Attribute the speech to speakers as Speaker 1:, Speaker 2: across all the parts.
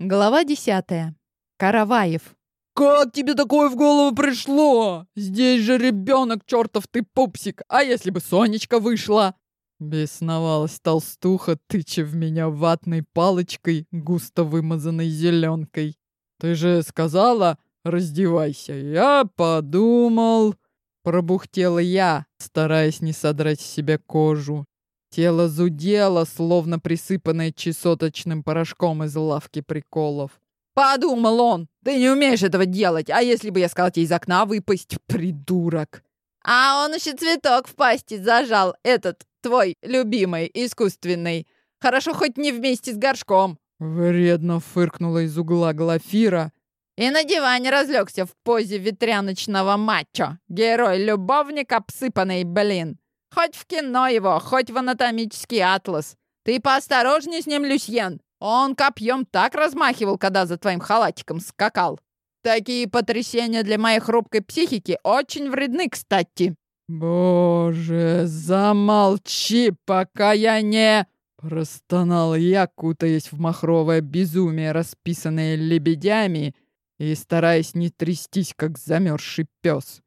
Speaker 1: Глава десятая. Караваев.
Speaker 2: «Как тебе такое в голову пришло? Здесь же ребенок, чертов ты пупсик! А если бы Сонечка вышла?» Бесновалась толстуха, тыча в меня ватной палочкой, густо вымазанной зеленкой. «Ты же сказала, раздевайся. Я подумал...» Пробухтела я, стараясь не содрать с себя кожу. Тело зудело, словно присыпанное чесоточным порошком из лавки приколов. «Подумал он! Ты не умеешь этого делать! А если бы я сказал тебе из окна выпасть, придурок!» «А он еще цветок в пасти зажал, этот, твой любимый, искусственный. Хорошо хоть не вместе с горшком!» Вредно фыркнула из угла Глафира. И на диване разлегся в позе ветряночного мачо. Герой-любовник, обсыпанный, блин. Хоть в кино его, хоть в анатомический атлас. Ты поосторожней с ним, Люсьен. Он копьем так размахивал, когда за твоим халатиком скакал. Такие потрясения для моей хрупкой психики очень вредны, кстати. Боже, замолчи, пока я не... Простонал я, кутаясь в махровое безумие, расписанное лебедями, и стараясь не трястись, как замерзший пес.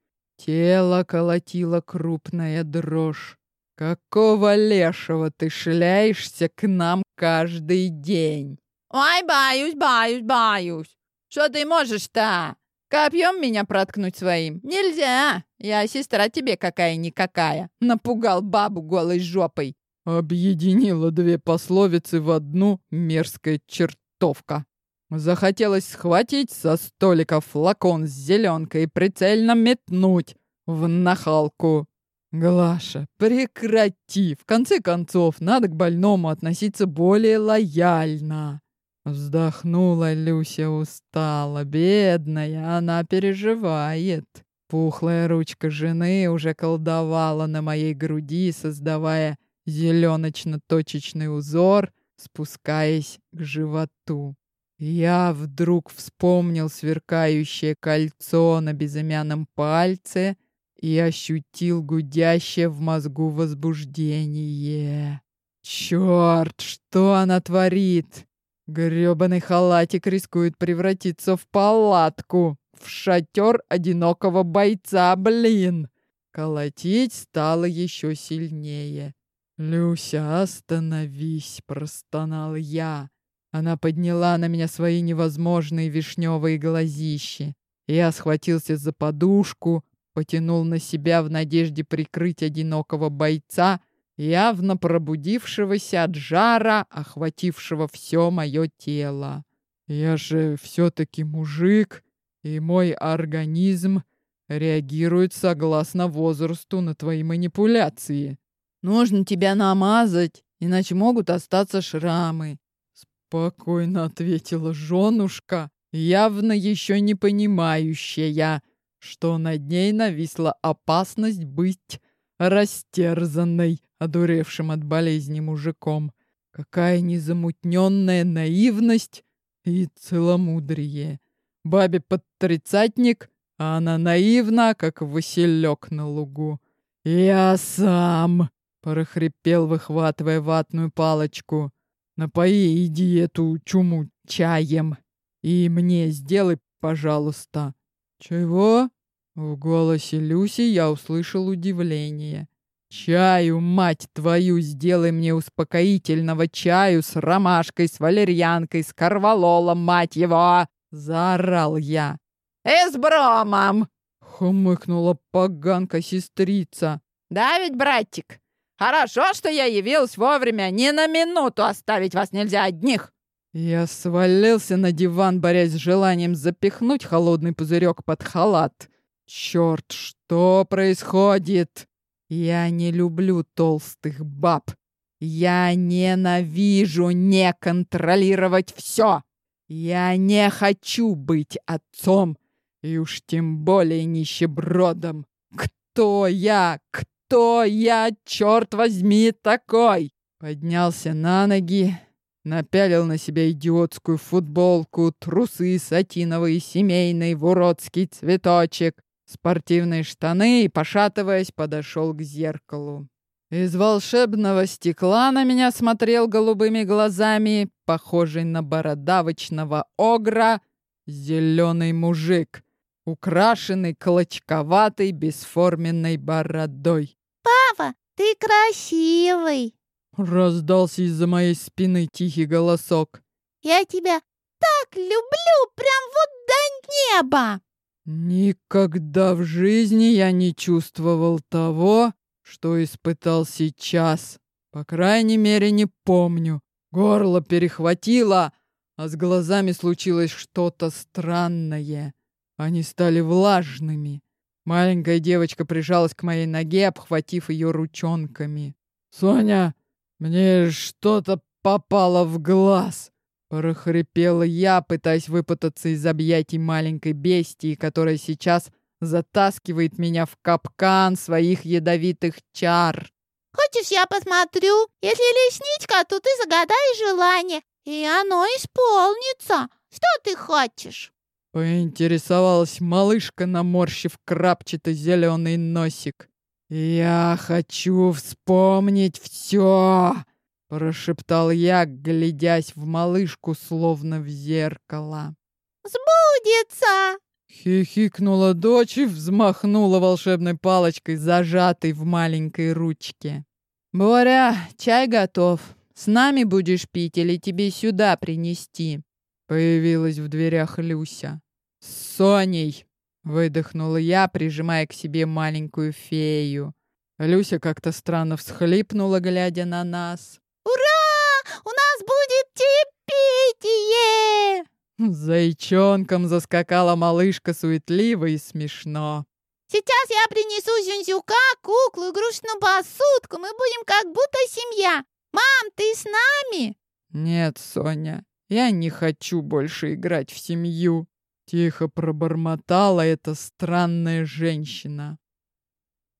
Speaker 2: Тело колотило крупная дрожь. «Какого лешего ты шляешься к нам каждый день?» «Ой, боюсь, боюсь, боюсь. Что ты можешь-то? Копьем меня проткнуть своим? Нельзя. Я сестра тебе какая-никакая. Напугал бабу голой жопой». Объединила две пословицы в одну мерзкая чертовка. Захотелось схватить со столика флакон с зеленкой и прицельно метнуть в нахалку. Глаша, прекрати! В конце концов, надо к больному относиться более лояльно. Вздохнула Люся устало. Бедная, она переживает. Пухлая ручка жены уже колдовала на моей груди, создавая зеленочно-точечный узор, спускаясь к животу. Я вдруг вспомнил сверкающее кольцо на безымянном пальце и ощутил гудящее в мозгу возбуждение. Черт, что она творит? Грёбаный халатик рискует превратиться в палатку, в шатер одинокого бойца, блин! Колотить стало еще сильнее. «Люся, остановись!» — простонал я. Она подняла на меня свои невозможные вишневые глазищи. Я схватился за подушку, потянул на себя в надежде прикрыть одинокого бойца, явно пробудившегося от жара, охватившего все мое тело. Я же все-таки мужик, и мой организм реагирует согласно возрасту на твои манипуляции. Нужно тебя намазать, иначе могут остаться шрамы. Спокойно ответила женушка, явно еще не понимающая, что над ней нависла опасность быть растерзанной, одуревшим от болезни мужиком. Какая незамутненная наивность и целомудрие. Бабе под тридцатник, а она наивна, как василек на лугу. «Я сам!» — прохрипел, выхватывая ватную палочку. Напои иди эту чуму чаем. И мне сделай, пожалуйста. Чего? В голосе Люси я услышал удивление. «Чаю, мать твою, сделай мне успокоительного чаю с ромашкой, с валерьянкой, с карвалолом, мать его!» — заорал я. «И с бромом!» — хмыкнула поганка-сестрица. «Да ведь, братик, Хорошо, что я явилась вовремя. Ни на минуту оставить вас нельзя одних. Я свалился на диван, борясь с желанием запихнуть холодный пузырек под халат. Черт, что происходит? Я не люблю толстых баб. Я ненавижу не контролировать все. Я не хочу быть отцом и уж тем более нищебродом. Кто я? Кто? Кто я, черт возьми, такой?» Поднялся на ноги, напялил на себя идиотскую футболку, трусы сатиновые, семейный, в уродский цветочек, спортивные штаны и, пошатываясь, подошел к зеркалу. Из волшебного стекла на меня смотрел голубыми глазами, похожий на бородавочного огра, зеленый мужик, украшенный клочковатой бесформенной бородой.
Speaker 3: «Папа, ты красивый!»
Speaker 2: Раздался из-за моей спины тихий голосок.
Speaker 3: «Я тебя так люблю, прям вот до неба!»
Speaker 2: Никогда в жизни я не чувствовал того, что испытал сейчас. По крайней мере, не помню. Горло перехватило, а с глазами случилось что-то странное. Они стали влажными. Маленькая девочка прижалась к моей ноге, обхватив ее ручонками. «Соня, мне что-то попало в глаз!» Прохрипела я, пытаясь выпутаться из объятий маленькой бестии, которая сейчас затаскивает меня в капкан своих ядовитых чар.
Speaker 3: «Хочешь, я посмотрю? Если лесничка, то ты загадаешь желание, и оно исполнится. Что ты хочешь?»
Speaker 2: Поинтересовалась малышка, наморщив крапчатый зеленый носик. «Я хочу вспомнить все!» Прошептал я, глядясь в малышку, словно в зеркало.
Speaker 3: «Сбудется!»
Speaker 2: Хихикнула дочь и взмахнула волшебной палочкой, зажатой в маленькой ручке. «Боря, чай готов. С нами будешь пить или тебе сюда принести?» Появилась в дверях Люся. «С Соней!» — выдохнула я, прижимая к себе маленькую фею. Люся как-то странно всхлипнула, глядя на нас.
Speaker 3: «Ура! У нас будет чаепитие!»
Speaker 2: Зайчонком заскакала малышка суетливо и смешно.
Speaker 3: «Сейчас я принесу Зюнзюка, куклу, игрушечную посудку. Мы будем как будто семья. Мам, ты с нами?»
Speaker 2: «Нет, Соня, я не хочу больше играть в семью», — тихо пробормотала эта странная женщина.